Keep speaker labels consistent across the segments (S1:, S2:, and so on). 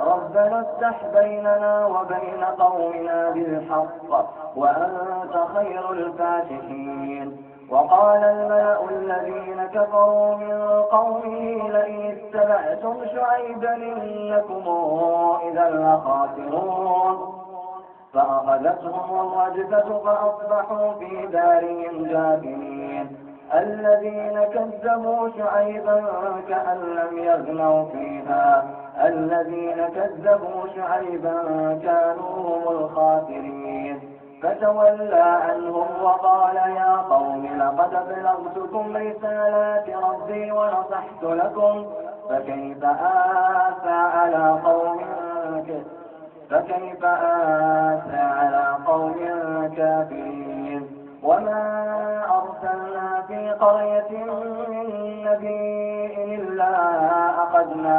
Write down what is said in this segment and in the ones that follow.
S1: ربنا افتح بيننا وبين قومنا بالحق وأنت خير الفاتحين. وقال الملأ الذين كفروا من قومه لئن اتبعتم شعيبا إنكم إذا لخاسرون. فأخذتهم الرجفة فأصبحوا في دارهم جاثمين. الذين كذبوا شعيبا كأن لم يغنوا فيها. الذين كذبوا شعيبا كانوا هم الخاسرين. فتولى عنهم وقال يا قوم لقد بلغتكم رسالات ربي ونصحت لكم. فكيف آسى على قوم فكيف آسى على قوم كافرين. وما أرسلنا في قرية من نبي إلا أخذنا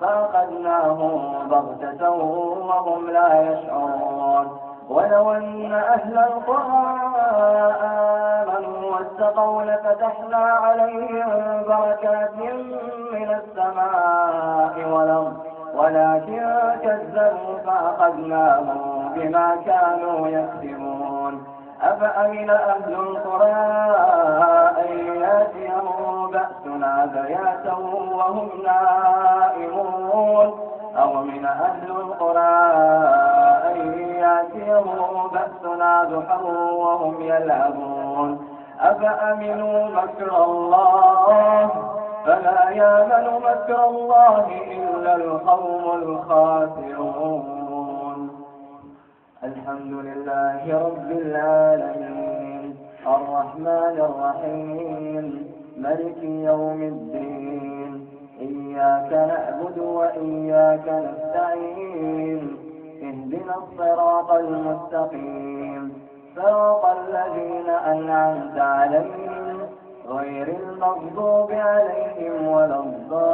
S1: فأخذناهم بغتة وهم لا يشعرون. ولو أن أهل القرى آمنوا واتقوا لفتحنا عليهم بركات من السماء والأرض ولكن كذبوا فأخذناهم بما كانوا يكسبون. أفأمن أهل القرى أن ياتيهم بأسنا بياتا وهم نائمون؟ أو من أهل القرى أن ياتيهم بأسنا ضحى وهم يلعبون؟ أفأمنوا مكر الله؟ فلا يامن مكر الله إلا القوم الخاسرون. الحمد لله رب العالمين. الرحمن الرحيم. ملك يوم الدين. إياك نعبد وإياك نستعين اهدنا الصراط المستقيم. صراط الذين أنعمت عليهم غير المغضوب عليهم ولا الضالين.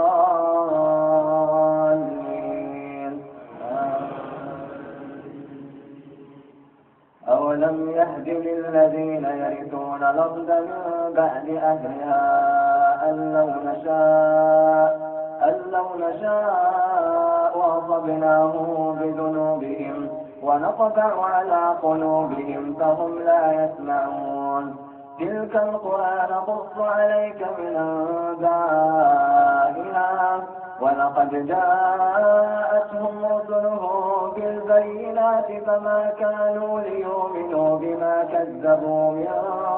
S1: أولم يهد للذين يرثون الأرض من بعد أهلها أن لو نشاء أن لو نشاء أصبناهم بذنوبهم ونطبع على قلوبهم فهم لا يسمعون. تلك القرى نقص عليك من أنبائها ولقد جاءتهم رسلهم بالبينات فما كانوا ليؤمنوا بما كذبوا من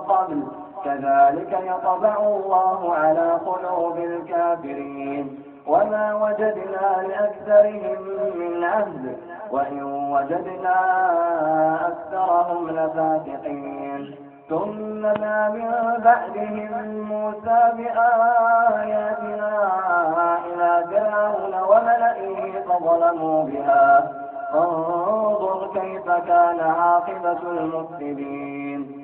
S1: قبل. كذلك يطبع الله على قلوب الكافرين. وما وجدنا لأكثرهم من عهد وإن وجدنا أكثرهم لفاتقين ثم ما من بعدهم موسى بآياتنا إلى فرعون وملئه فظلموا بها. انظر كيف كان عاقبة المفسدين.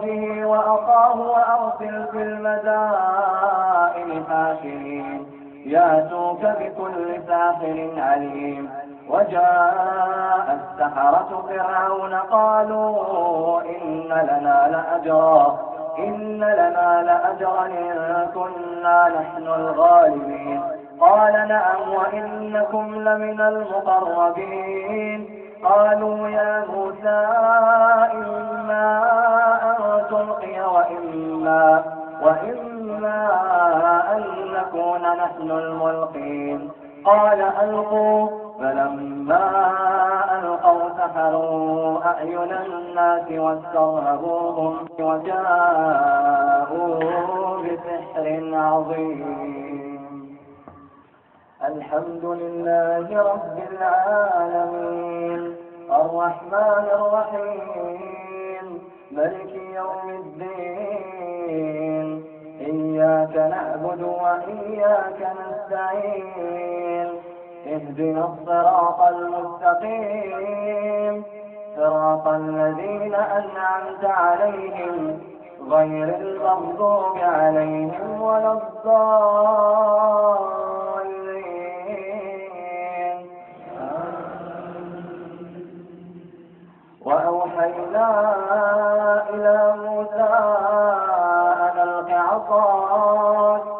S1: أرجه وأخاه وأرسل في المدائن حاشرين. يأتوك بكل ساحر عليم. وجاء السحرة فرعون قالوا إن لنا لأجرا. إن لنا لأجرا إن كنا نحن الغالبين. قال نعم وإنكم لمن المقربين. قالوا يا موسى إما تلقي وإما, وإما أن نكون نحن الملقين. قال ألقوا. فلما ألقوا سحروا أعين الناس واسترهبوهم وجاءوا بسحر عظيم. الحمد لله رب العالمين. الرحمن الرحيم. ملك يوم الدين. وإياك نستعين اهدنا الصراط المستقيم. صراط الذين أنعمت عليهم غير المغضوب عليهم ولا الضالين. وأوحينا إلى موسى أن ألق عصاك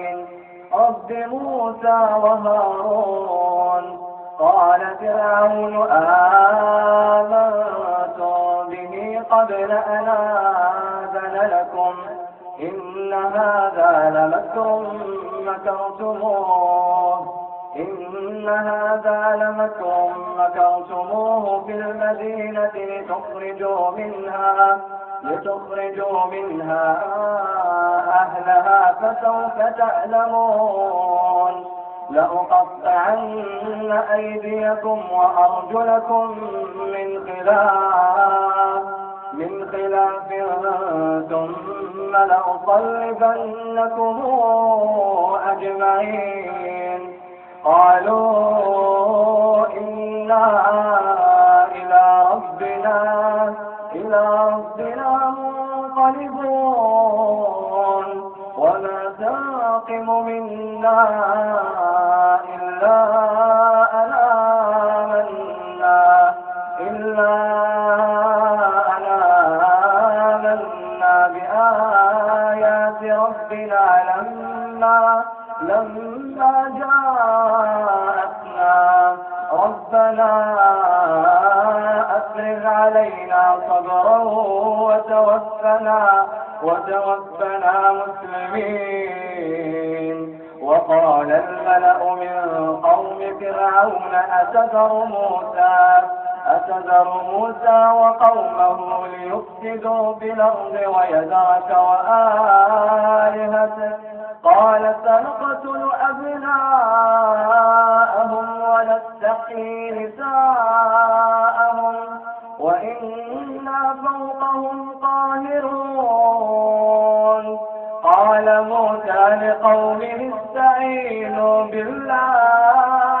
S1: رب موسى وهارون. قال فرعون آمنتم به قبل أن آذن لكم؟ إن هذا لمكر مكرتموه. إن هذا لمكر مكرتموه في المدينة لتخرجوا منها لتخرجوا منها. أهلها فسوف تعلمون. لأقطعن أيديكم وأرجلكم من خلاف من خلاف ثم لأصلبنكم أجمعين. قالوا إنا إلى ربنا إلى ربنا منقلبون. تنقم منا فرعون أتذر موسى أتذر موسى وقومه ليفسدوا بالأرض ويذرك وآلهتك قال سنقتل أبناءهم ونستحيي نساءهم وإنا فوقهم قاهرون. قال موسى لقومه استعينوا بالله.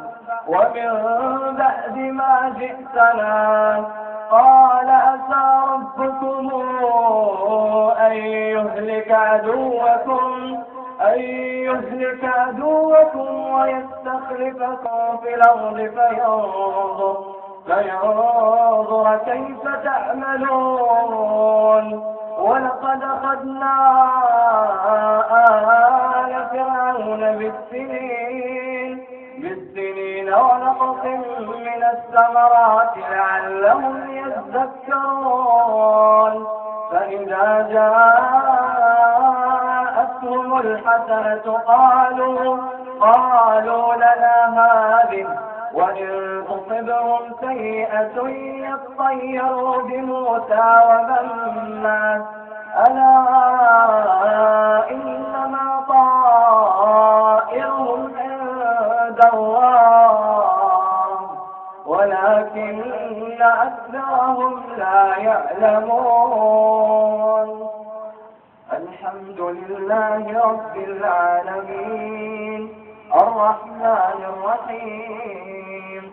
S1: ومن بعد ما جئتنا قال أتى ربكم أن يهلك عدوكم أن يهلك عدوكم ويستخلفكم في الأرض فينظر فينظر كيف تعملون. ولقد أخذنا آل فرعون بالسنين بالسنين ونقص من الثمرات لعلهم يذكرون. فإذا جاءتهم الحسنة قالوا قالوا لنا هذه وإن تصبهم سيئة يطيروا بموسى ومن معه. ألا إنما الله ولكن أكثرهم لا يعلمون. الحمد لله رب العالمين الرحمن الرحيم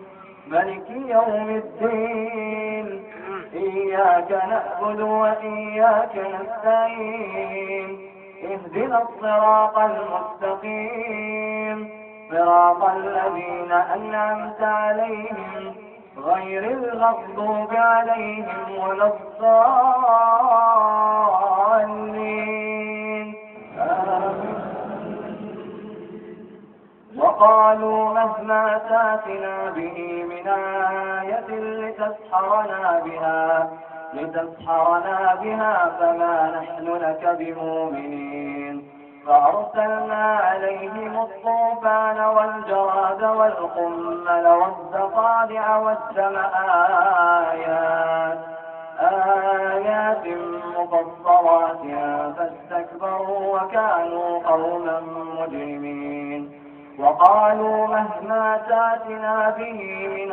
S1: ملك يوم الدين. إياك نعبد وإياك نستعين اهدنا الصراط المستقيم. صراط الذين أنعمت عليهم غير المغضوب عليهم ولا الضالين. وقالوا مهما تاتنا به من آية لتسحرنا بها لتسحرنا بها فما نحن لك بمؤمنين. فأرسلنا عليهم الطوفان والجراد والقمل والضفادع والدم آيات آيات مفصلات فاستكبروا وكانوا قوما مجرمين. وقالوا مهما تاتنا به من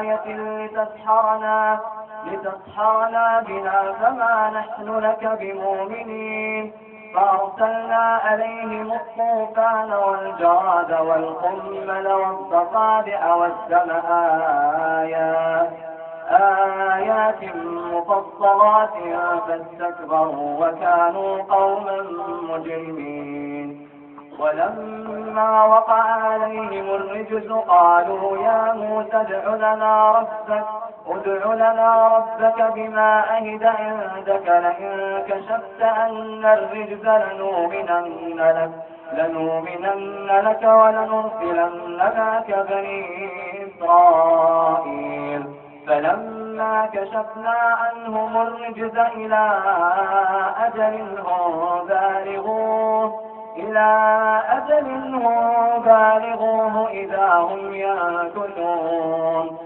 S1: آية لتسحرنا لتسحرنا بها فما نحن لك بمؤمنين. فأرسلنا عليهم الطوفان والجراد والقمل والضفادع والدم آيات آيات مفصلات فاستكبروا وكانوا قوما مجرمين. ولما وقع عليهم الرجز قالوا يا موسى ادع لنا ربك ادع لنا ربك بما أهد عندك لئن كشفت أن الرجز لنؤمنن لك لنؤمنن لك ولنرسلن معك بني إسرائيل. فلما كشفنا عنهم الرجز إلى أجل هم بالغوه إلى أجل هم بالغوه إذا هم يأكلون.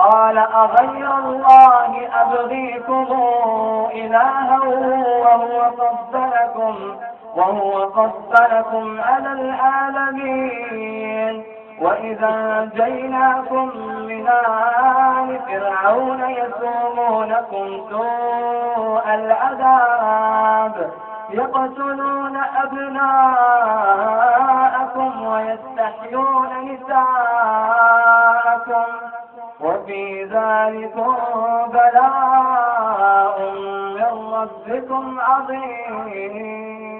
S1: قال أغير الله أبغيكم إلها وهو فضلكم وهو فضلكم على العالمين. وإذا أنجيناكم من آل فرعون يسومونكم سوء العذاب يقتلون أبناءكم ويستحيون نساءكم. وفي ذلك بلاء من ربكم عظيم.